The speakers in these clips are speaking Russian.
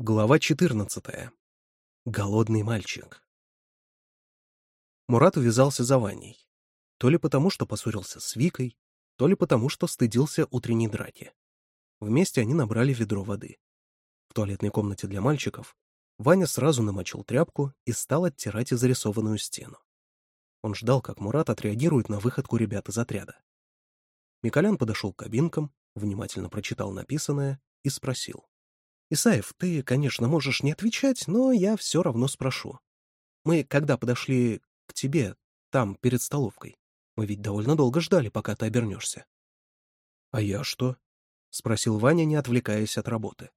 Глава 14. Голодный мальчик. Мурат увязался за Ваней. То ли потому, что поссорился с Викой, то ли потому, что стыдился утренней драки. Вместе они набрали ведро воды. В туалетной комнате для мальчиков Ваня сразу намочил тряпку и стал оттирать изрисованную стену. Он ждал, как Мурат отреагирует на выходку ребят из отряда. Миколян подошел к кабинкам, внимательно прочитал написанное и спросил. Исаев, ты, конечно, можешь не отвечать, но я все равно спрошу. Мы когда подошли к тебе, там, перед столовкой, мы ведь довольно долго ждали, пока ты обернешься. — А я что? — спросил Ваня, не отвлекаясь от работы.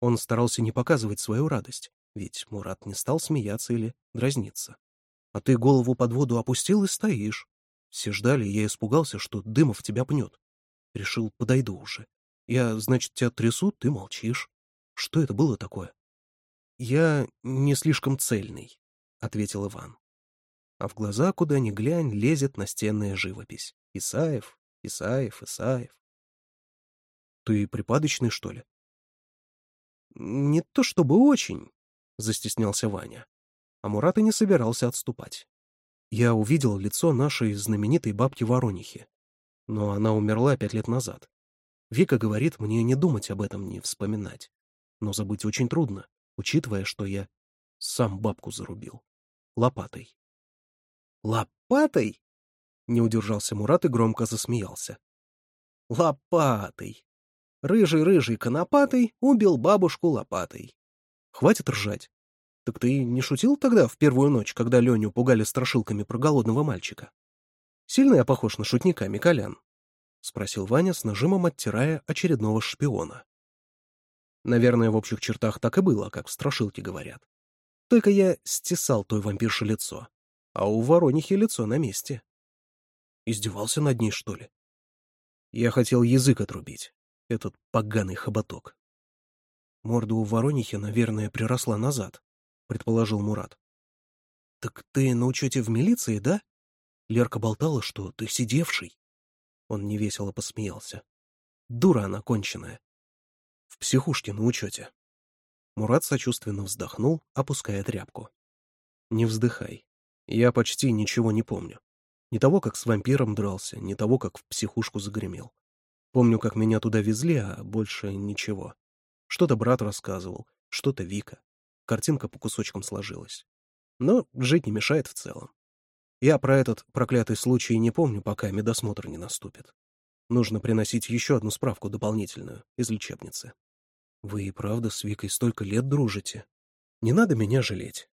Он старался не показывать свою радость, ведь Мурат не стал смеяться или дразниться. А ты голову под воду опустил и стоишь. Все ждали, я испугался, что Дымов тебя пнет. Решил, подойду уже. Я, значит, тебя трясу, ты молчишь. Что это было такое? «Я не слишком цельный», — ответил Иван. А в глаза, куда ни глянь, лезет настенная живопись. Исаев, Исаев, Исаев. «Ты припадочный, что ли?» «Не то чтобы очень», — застеснялся Ваня. А Мурат и не собирался отступать. Я увидел лицо нашей знаменитой бабки Воронихи. Но она умерла пять лет назад. Вика говорит мне не думать об этом, не вспоминать но забыть очень трудно, учитывая, что я сам бабку зарубил. Лопатой. «Лопатой?» — не удержался Мурат и громко засмеялся. «Лопатой! Рыжий-рыжий конопатый убил бабушку лопатой. Хватит ржать. Так ты не шутил тогда в первую ночь, когда Леню пугали страшилками про голодного мальчика? Сильно я похож на шутника, Миколян?» — спросил Ваня с нажимом оттирая очередного шпиона. Наверное, в общих чертах так и было, как в страшилке говорят. Только я стесал той вампирше лицо, а у воронихи лицо на месте. Издевался над ней, что ли? Я хотел язык отрубить, этот поганый хоботок. Морда у воронихи, наверное, приросла назад, — предположил Мурат. — Так ты на учете в милиции, да? Лерка болтала, что ты сидевший. Он невесело посмеялся. Дура она конченая. В психушке на учете. Мурат сочувственно вздохнул, опуская тряпку. «Не вздыхай. Я почти ничего не помню. Не того, как с вампиром дрался, не того, как в психушку загремел. Помню, как меня туда везли, а больше ничего. Что-то брат рассказывал, что-то Вика. Картинка по кусочкам сложилась. Но жить не мешает в целом. Я про этот проклятый случай не помню, пока медосмотр не наступит. Нужно приносить еще одну справку дополнительную из лечебницы. Вы и правда с Викой столько лет дружите. Не надо меня жалеть.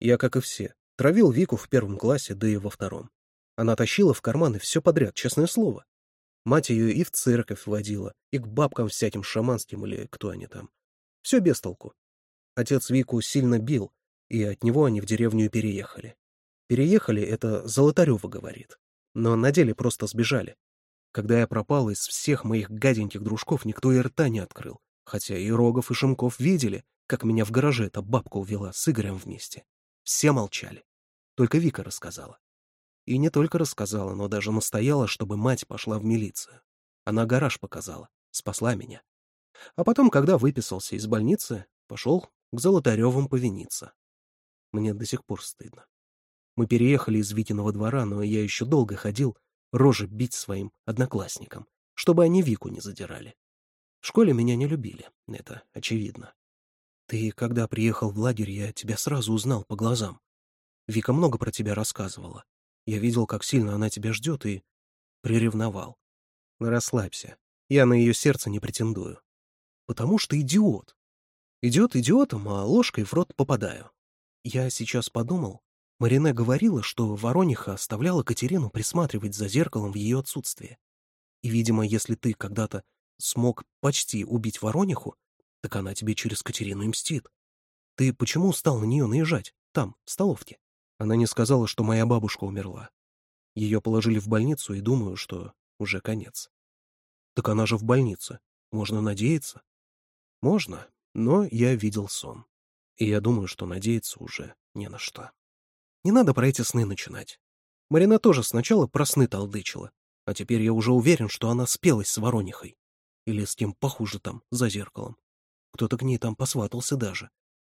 Я, как и все, травил Вику в первом классе, да и во втором. Она тащила в карманы все подряд, честное слово. Мать ее и в церковь водила, и к бабкам всяким шаманским или кто они там. Все без толку. Отец Вику сильно бил, и от него они в деревню переехали. Переехали — это Золотарева говорит. Но на деле просто сбежали, когда я пропал, из всех моих гаденьких дружков никто и рта не открыл, хотя и Рогов, и Шимков видели, как меня в гараже эта бабка увела с Игорем вместе. Все молчали. Только Вика рассказала. И не только рассказала, но даже настояла, чтобы мать пошла в милицию. Она гараж показала, спасла меня. А потом, когда выписался из больницы, пошел к Золотаревым повиниться. Мне до сих пор стыдно. Мы переехали из Витиного двора, но я еще долго ходил рожи бить своим одноклассникам, чтобы они Вику не задирали. В школе меня не любили, это очевидно. Ты, когда приехал в лагерь, я тебя сразу узнал по глазам. Вика много про тебя рассказывала. Я видел, как сильно она тебя ждет и приревновал. Расслабься, я на ее сердце не претендую. Потому что идиот. Идет идиотом, а ложкой в рот попадаю. Я сейчас подумал, Марине говорила, что Ворониха оставляла Катерину присматривать за зеркалом в ее отсутствие. И, видимо, если ты когда-то смог почти убить Ворониху, так она тебе через Катерину и мстит. Ты почему стал на нее наезжать? Там, в столовке. Она не сказала, что моя бабушка умерла. Ее положили в больницу, и думаю, что уже конец. Так она же в больнице. Можно надеяться? Можно, но я видел сон. И я думаю, что надеяться уже не на что. Не надо про эти сны начинать. Марина тоже сначала про сны толдычила, а теперь я уже уверен, что она спелась с Воронихой. Или с тем похуже там, за зеркалом. Кто-то к ней там посватался даже.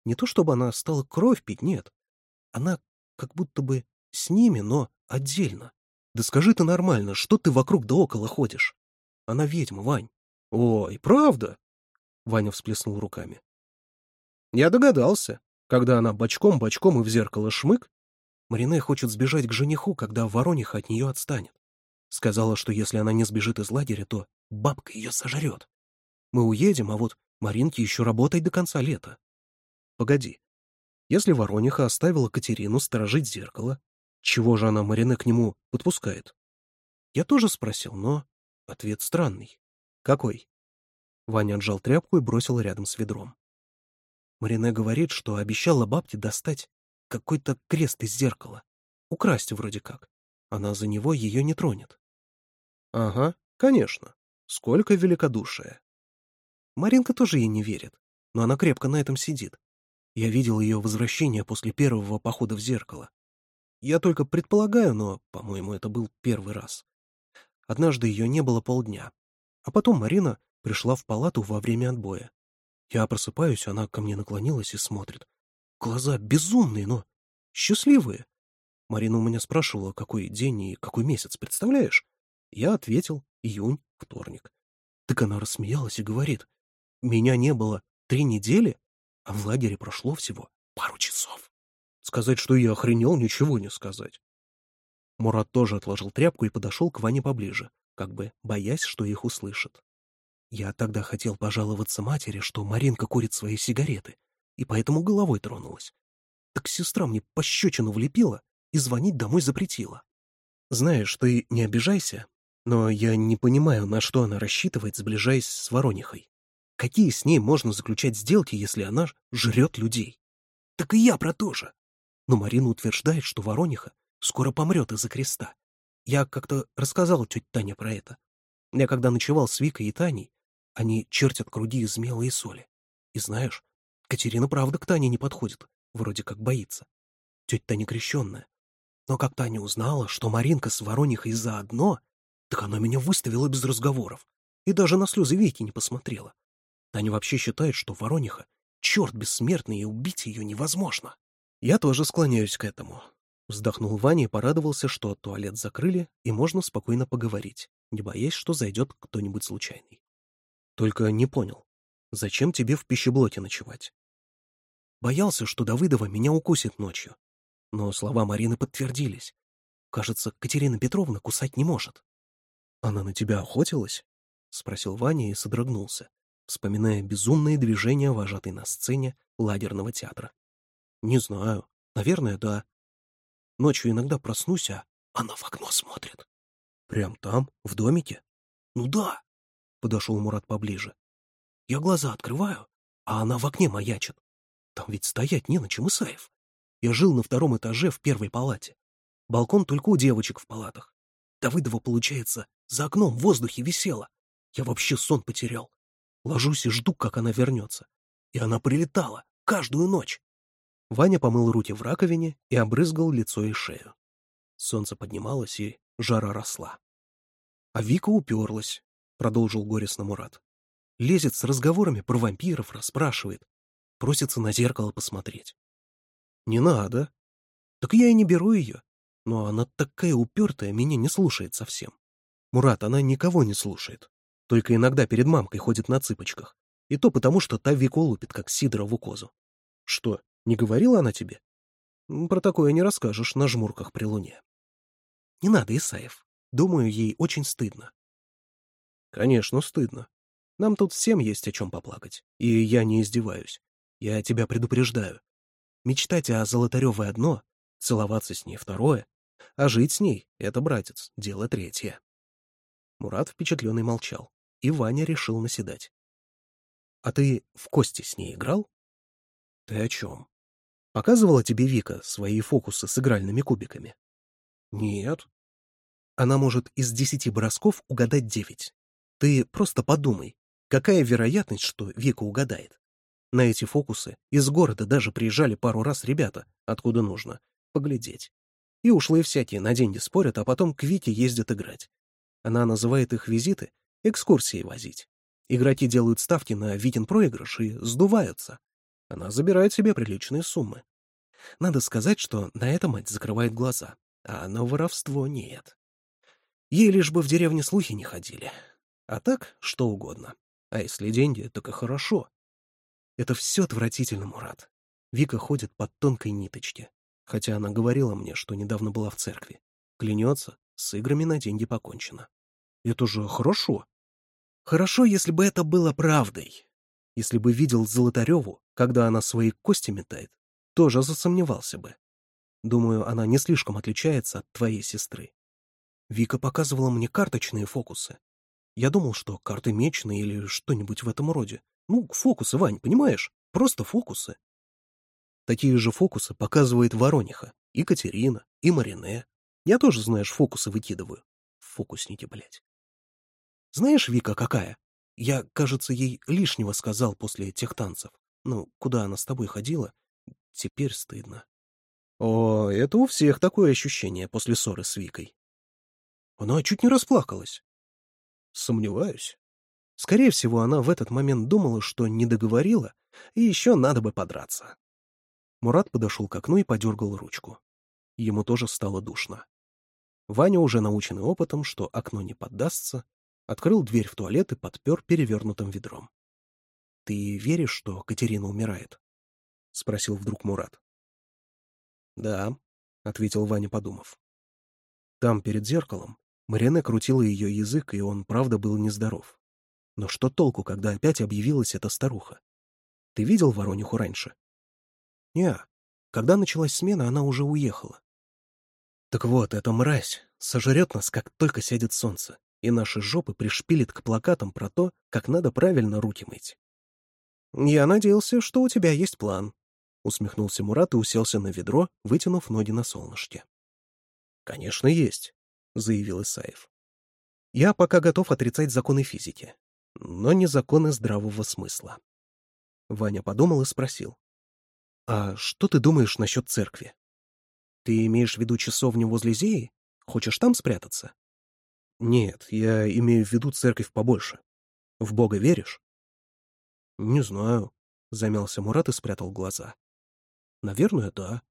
Не то чтобы она стала кровь пить, нет. Она как будто бы с ними, но отдельно. Да скажи ты нормально, что ты вокруг да около ходишь? Она ведьма, Вань. Ой, правда? Ваня всплеснул руками. Я догадался, когда она бочком-бочком и в зеркало шмык, Марине хочет сбежать к жениху, когда Ворониха от нее отстанет. Сказала, что если она не сбежит из лагеря, то бабка ее сожрет. Мы уедем, а вот Маринке еще работать до конца лета. Погоди. Если Ворониха оставила Катерину сторожить зеркало, чего же она Марине к нему подпускает? Я тоже спросил, но ответ странный. Какой? Ваня отжал тряпку и бросил рядом с ведром. Марине говорит, что обещала бабке достать какой-то крест из зеркала. Украсть вроде как. Она за него ее не тронет. Ага, конечно. Сколько великодушия. Маринка тоже ей не верит, но она крепко на этом сидит. Я видел ее возвращение после первого похода в зеркало. Я только предполагаю, но, по-моему, это был первый раз. Однажды ее не было полдня. А потом Марина пришла в палату во время отбоя. Я просыпаюсь, она ко мне наклонилась и смотрит. Глаза безумные, но счастливые. Марина у меня спрашивала, какой день и какой месяц, представляешь? Я ответил, июнь, вторник. Так она рассмеялась и говорит, меня не было три недели, а в лагере прошло всего пару часов. Сказать, что я охренел, ничего не сказать. Мурат тоже отложил тряпку и подошел к Ване поближе, как бы боясь, что их услышат. Я тогда хотел пожаловаться матери, что Маринка курит свои сигареты, и поэтому головой тронулась. Так сестра мне пощечину влепила и звонить домой запретила. Знаешь, ты не обижайся, но я не понимаю, на что она рассчитывает, сближаясь с Воронихой. Какие с ней можно заключать сделки, если она жрет людей? Так и я про то же. Но Марина утверждает, что Ворониха скоро помрет из-за креста. Я как-то рассказал тете Тане про это. Я когда ночевал с Викой и Таней, они чертят круги из мела и соли. И знаешь, Катерина, правда, к Тане не подходит, вроде как боится. Тетя Таня крещенная. Но как Таня узнала, что Маринка с Воронихой заодно, так она меня выставила без разговоров и даже на слезы Вики не посмотрела. Таня вообще считает, что Ворониха — черт бессмертный, и убить ее невозможно. Я тоже склоняюсь к этому. Вздохнул Ваня и порадовался, что туалет закрыли, и можно спокойно поговорить, не боясь, что зайдет кто-нибудь случайный. Только не понял, зачем тебе в пищеблоке ночевать? Боялся, что Давыдова меня укусит ночью. Но слова Марины подтвердились. Кажется, Катерина Петровна кусать не может. «Она на тебя охотилась?» — спросил Ваня и содрогнулся, вспоминая безумные движения, вожатой на сцене лагерного театра. «Не знаю. Наверное, да. Ночью иногда проснусь, а она в окно смотрит». «Прям там, в домике?» «Ну да», — подошел Мурат поближе. «Я глаза открываю, а она в окне маячит. Там ведь стоять не на чем, Исаев. Я жил на втором этаже в первой палате. Балкон только у девочек в палатах. Давыдова, получается, за окном в воздухе висела. Я вообще сон потерял. Ложусь и жду, как она вернется. И она прилетала. Каждую ночь. Ваня помыл руки в раковине и обрызгал лицо и шею. Солнце поднималось, и жара росла. А Вика уперлась, — продолжил горестно Мурат. Лезет с разговорами про вампиров, расспрашивает просится на зеркало посмотреть. «Не надо». «Так я и не беру ее. Но она такая упертая, меня не слушает совсем. Мурат, она никого не слушает. Только иногда перед мамкой ходит на цыпочках. И то потому, что та веко лупит, как Сидорову козу. Что, не говорила она тебе? Про такое не расскажешь на жмурках при луне. Не надо, Исаев. Думаю, ей очень стыдно. Конечно, стыдно. Нам тут всем есть о чем поплакать. И я не издеваюсь. Я тебя предупреждаю. Мечтать о Золотаревой одно, целоваться с ней второе, а жить с ней — это, братец, дело третье. Мурат впечатленный молчал, и Ваня решил наседать. — А ты в кости с ней играл? — Ты о чем? Показывала тебе Вика свои фокусы с игральными кубиками? — Нет. — Она может из десяти бросков угадать девять. Ты просто подумай, какая вероятность, что Вика угадает? На эти фокусы из города даже приезжали пару раз ребята, откуда нужно, поглядеть. И ушлые всякие на деньги спорят, а потом к Вике ездят играть. Она называет их визиты экскурсии возить. Игроки делают ставки на Витин проигрыш и сдуваются. Она забирает себе приличные суммы. Надо сказать, что на это мать закрывает глаза, а на воровство нет. Ей лишь бы в деревне слухи не ходили. А так, что угодно. А если деньги, так и хорошо. Это все отвратительно, Мурат. Вика ходит под тонкой ниточке, хотя она говорила мне, что недавно была в церкви. Клянется, с играми на деньги покончено. Это же хорошо. Хорошо, если бы это было правдой. Если бы видел Золотареву, когда она свои кости метает, тоже засомневался бы. Думаю, она не слишком отличается от твоей сестры. Вика показывала мне карточные фокусы. Я думал, что карты мечные или что-нибудь в этом роде. Ну, фокусы, Вань, понимаешь? Просто фокусы. Такие же фокусы показывает Ворониха, и Катерина, и Марине. Я тоже, знаешь, фокусы выкидываю. Фокусники, блядь. Знаешь, Вика какая? Я, кажется, ей лишнего сказал после тех танцев. Ну, куда она с тобой ходила? Теперь стыдно. О, это у всех такое ощущение после ссоры с Викой. Она чуть не расплакалась. Сомневаюсь. Скорее всего, она в этот момент думала, что не договорила, и еще надо бы подраться. Мурат подошел к окну и подергал ручку. Ему тоже стало душно. Ваня, уже наученный опытом, что окно не поддастся, открыл дверь в туалет и подпер перевернутым ведром. — Ты веришь, что Катерина умирает? — спросил вдруг Мурат. — Да, — ответил Ваня, подумав. Там, перед зеркалом, Марине крутила ее язык, и он, правда, был нездоров. Но что толку, когда опять объявилась эта старуха? Ты видел Ворониху раньше? Не, когда началась смена, она уже уехала. Так вот, эта мразь сожрет нас, как только сядет солнце, и наши жопы пришпилит к плакатам про то, как надо правильно руки мыть. «Я надеялся, что у тебя есть план», — усмехнулся Мурат и уселся на ведро, вытянув ноги на солнышке. «Конечно, есть», — заявил Исаев. «Я пока готов отрицать законы физики, но не законы здравого смысла. Ваня подумал и спросил. «А что ты думаешь насчет церкви? Ты имеешь в виду часовню возле Зеи? Хочешь там спрятаться?» «Нет, я имею в виду церковь побольше. В Бога веришь?» «Не знаю», — замялся Мурат и спрятал глаза. «Наверное, да.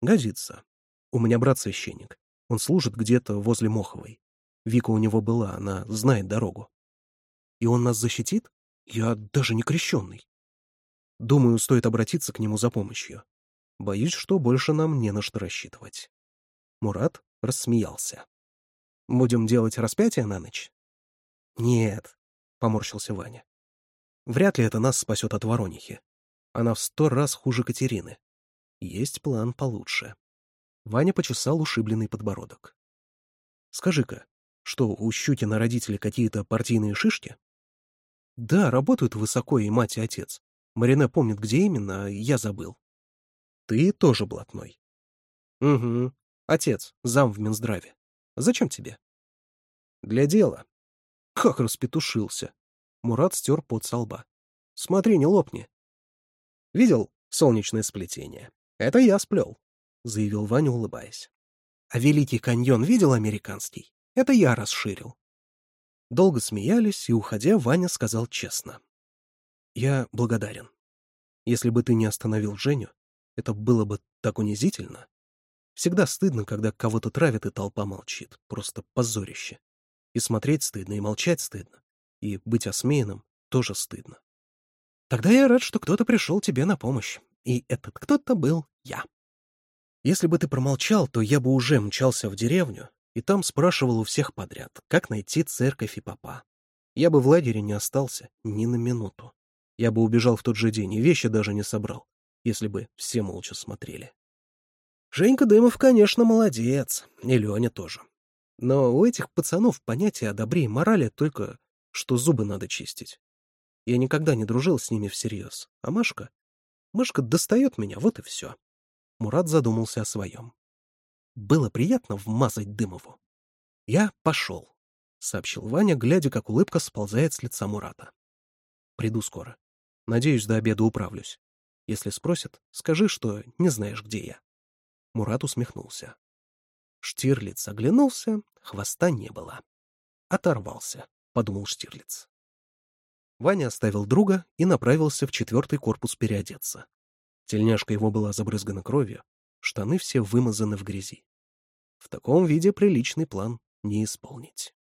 Годится. У меня брат священник. Он служит где-то возле Моховой. Вика у него была, она знает дорогу. И он нас защитит? Я даже не крещенный. Думаю, стоит обратиться к нему за помощью. Боюсь, что больше нам не на что рассчитывать. Мурат рассмеялся. «Будем делать распятие на ночь?» «Нет», — поморщился Ваня. «Вряд ли это нас спасет от Воронихи. Она в сто раз хуже Катерины. Есть план получше». Ваня почесал ушибленный подбородок. «Скажи-ка, что, у Щукина родители какие-то партийные шишки?» Да, работают высоко и мать, и отец. Марине помнит, где именно, я забыл. Ты тоже блатной. Угу. Отец, зам в Минздраве. Зачем тебе? Для дела. Как распетушился. Мурат стер под со лба. Смотри, не лопни. Видел солнечное сплетение? Это я сплел, заявил Ваня, улыбаясь. А Великий каньон видел американский? Это я расширил. Долго смеялись, и, уходя, Ваня сказал честно. «Я благодарен. Если бы ты не остановил Женю, это было бы так унизительно. Всегда стыдно, когда кого-то травят, и толпа молчит. Просто позорище. И смотреть стыдно, и молчать стыдно. И быть осмеянным тоже стыдно. Тогда я рад, что кто-то пришел тебе на помощь. И этот кто-то был я. Если бы ты промолчал, то я бы уже мчался в деревню, и там спрашивал у всех подряд, как найти церковь и папа. Я бы в лагере не остался ни на минуту. Я бы убежал в тот же день и вещи даже не собрал, если бы все молча смотрели. Женька Дымов, конечно, молодец, и Леня тоже. Но у этих пацанов понятие о добре и морали только, что зубы надо чистить. Я никогда не дружил с ними всерьез, а Машка... Машка достает меня, вот и все. Мурат задумался о своем. Было приятно вмазать Дымову. «Я пошел», — сообщил Ваня, глядя, как улыбка сползает с лица Мурата. «Приду скоро. Надеюсь, до обеда управлюсь. Если спросят, скажи, что не знаешь, где я». Мурат усмехнулся. Штирлиц оглянулся, хвоста не было. «Оторвался», — подумал Штирлиц. Ваня оставил друга и направился в четвертый корпус переодеться. Тельняшка его была забрызгана кровью, штаны все вымазаны в грязи. В таком виде приличный план не исполнить.